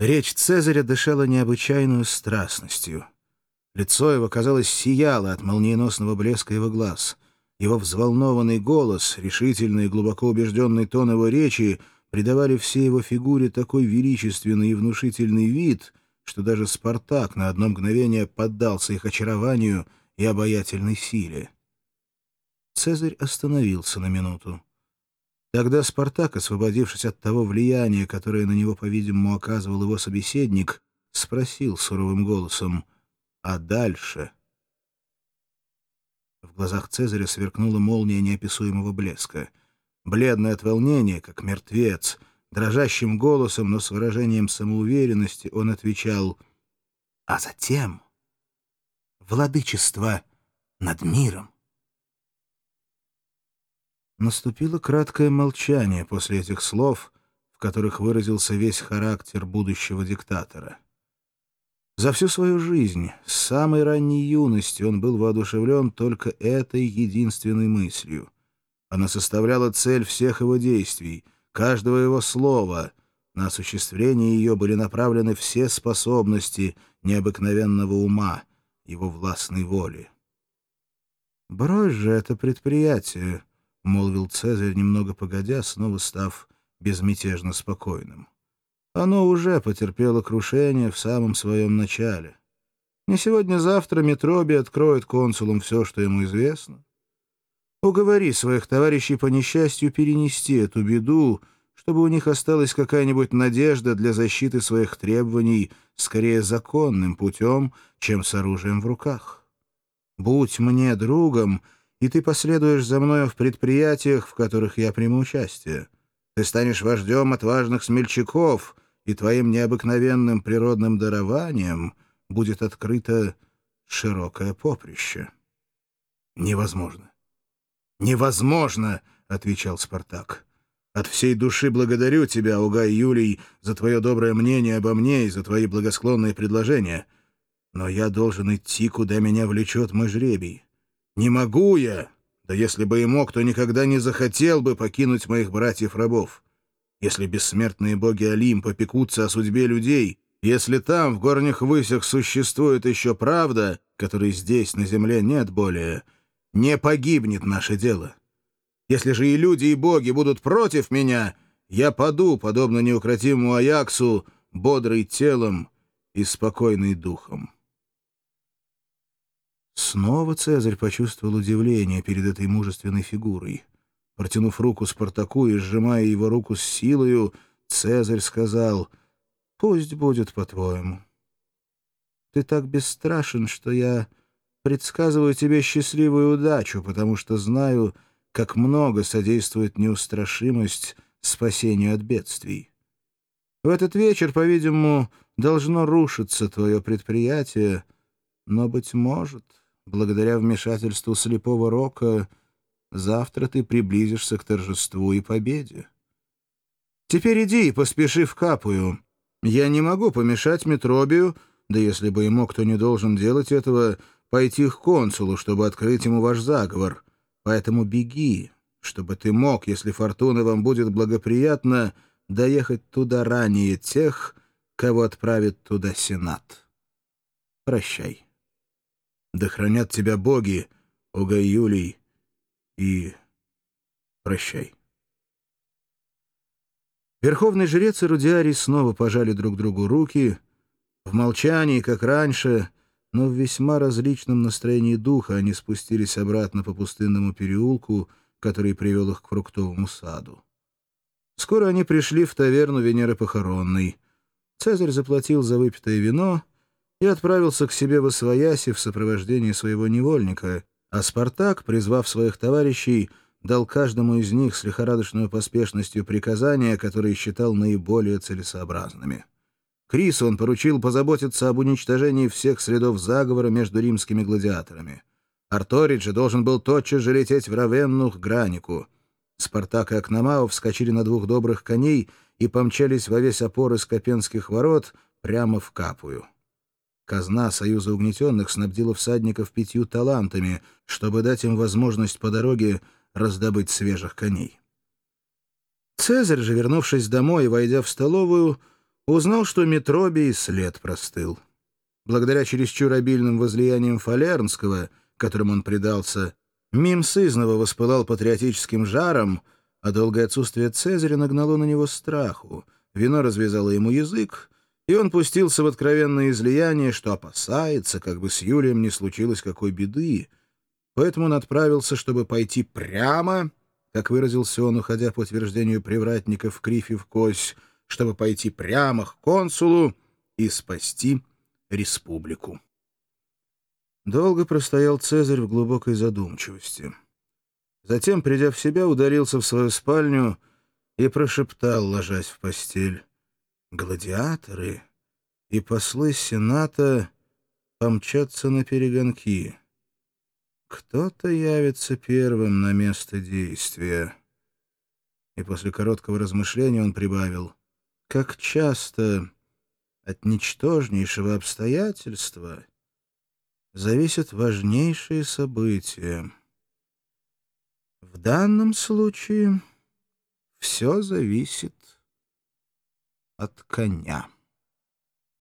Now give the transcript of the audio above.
Речь Цезаря дышала необычайную страстностью. Лицо его, казалось, сияло от молниеносного блеска его глаз. Его взволнованный голос, решительный и глубоко убежденный тон его речи придавали всей его фигуре такой величественный и внушительный вид, что даже Спартак на одно мгновение поддался их очарованию и обаятельной силе. Цезарь остановился на минуту. Тогда Спартак, освободившись от того влияния, которое на него, по-видимому, оказывал его собеседник, спросил суровым голосом «А дальше?» В глазах Цезаря сверкнула молния неописуемого блеска. Бледный от волнения, как мертвец, дрожащим голосом, но с выражением самоуверенности он отвечал «А затем владычество над миром». Наступило краткое молчание после этих слов, в которых выразился весь характер будущего диктатора. За всю свою жизнь, с самой ранней юности, он был воодушевлен только этой единственной мыслью. Она составляла цель всех его действий, каждого его слова. На осуществление ее были направлены все способности необыкновенного ума, его властной воли. «Брось же это предприятие», — молвил Цезарь, немного погодя, снова став безмятежно спокойным. «Оно уже потерпело крушение в самом своем начале. Не сегодня-завтра Метроби откроет консулам все, что ему известно. Уговори своих товарищей по несчастью перенести эту беду, чтобы у них осталась какая-нибудь надежда для защиты своих требований скорее законным путем, чем с оружием в руках. Будь мне другом — и ты последуешь за мною в предприятиях, в которых я приму участие. Ты станешь вождем отважных смельчаков, и твоим необыкновенным природным дарованием будет открыто широкое поприще». «Невозможно! Невозможно!» — отвечал Спартак. «От всей души благодарю тебя, Угай Юлий, за твое доброе мнение обо мне и за твои благосклонные предложения. Но я должен идти, куда меня влечет мой жребий». Не могу я, да если бы и мог, то никогда не захотел бы покинуть моих братьев-рабов. Если бессмертные боги Олимпа пекутся о судьбе людей, если там, в горних высях, существует еще правда, которой здесь, на земле, нет более, не погибнет наше дело. Если же и люди, и боги будут против меня, я паду, подобно неукротимому Аяксу, бодрый телом и спокойный духом». Снова Цезарь почувствовал удивление перед этой мужественной фигурой. Протянув руку Спартаку и сжимая его руку с силою, Цезарь сказал, «Пусть будет по-твоему. Ты так бесстрашен, что я предсказываю тебе счастливую удачу, потому что знаю, как много содействует неустрашимость спасению от бедствий. В этот вечер, по-видимому, должно рушиться твое предприятие, но, быть может...» благодаря вмешательству слепого рока, завтра ты приблизишься к торжеству и победе. Теперь иди и поспеши в Капую. Я не могу помешать Метробию, да если бы и мог, кто не должен делать этого, пойти к консулу, чтобы открыть ему ваш заговор. Поэтому беги, чтобы ты мог, если фортуна вам будет благоприятна, доехать туда ранее тех, кого отправит туда Сенат. Прощай. Да хранят тебя боги, Ога Юлий, и прощай. Верховный жрец и Рудиарий снова пожали друг другу руки, в молчании, как раньше, но в весьма различном настроении духа они спустились обратно по пустынному переулку, который привел их к фруктовому саду. Скоро они пришли в таверну Венеры Похоронной. Цезарь заплатил за выпитое вино — и отправился к себе в Освояси в сопровождении своего невольника, а Спартак, призвав своих товарищей, дал каждому из них с лихорадочной поспешностью приказания, которые считал наиболее целесообразными. Крису он поручил позаботиться об уничтожении всех следов заговора между римскими гладиаторами. Арториджи должен был тотчас же лететь в Равенну к Гранику. Спартак и Акномау вскочили на двух добрых коней и помчались во весь опор из Копенских ворот прямо в Капую. Казна Союза угнетенных снабдила всадников пятью талантами, чтобы дать им возможность по дороге раздобыть свежих коней. Цезарь же, вернувшись домой и войдя в столовую, Узнал, что Метробий след простыл. Благодаря чересчур обильным возлияниям Фалернского, которым он предался, мим сызнова воспылал патриотическим жаром, а долгое отсутствие Цезаря нагнало на него страху. Вино развязало ему язык, и он пустился в откровенное излияние, что опасается, как бы с Юлием не случилось какой беды. Поэтому он отправился, чтобы пойти прямо, как выразился он, уходя по утверждению привратников в Крифе в Кось, чтобы пойти прямо к консулу и спасти республику. Долго простоял Цезарь в глубокой задумчивости. Затем, придя в себя, удалился в свою спальню и прошептал, ложась в постель гладиаторы и послы Сената помчатся на перегонки. Кто-то явится первым на место действия. И после короткого размышления он прибавил, как часто от ничтожнейшего обстоятельства зависят важнейшие события. В данном случае все зависит от коня.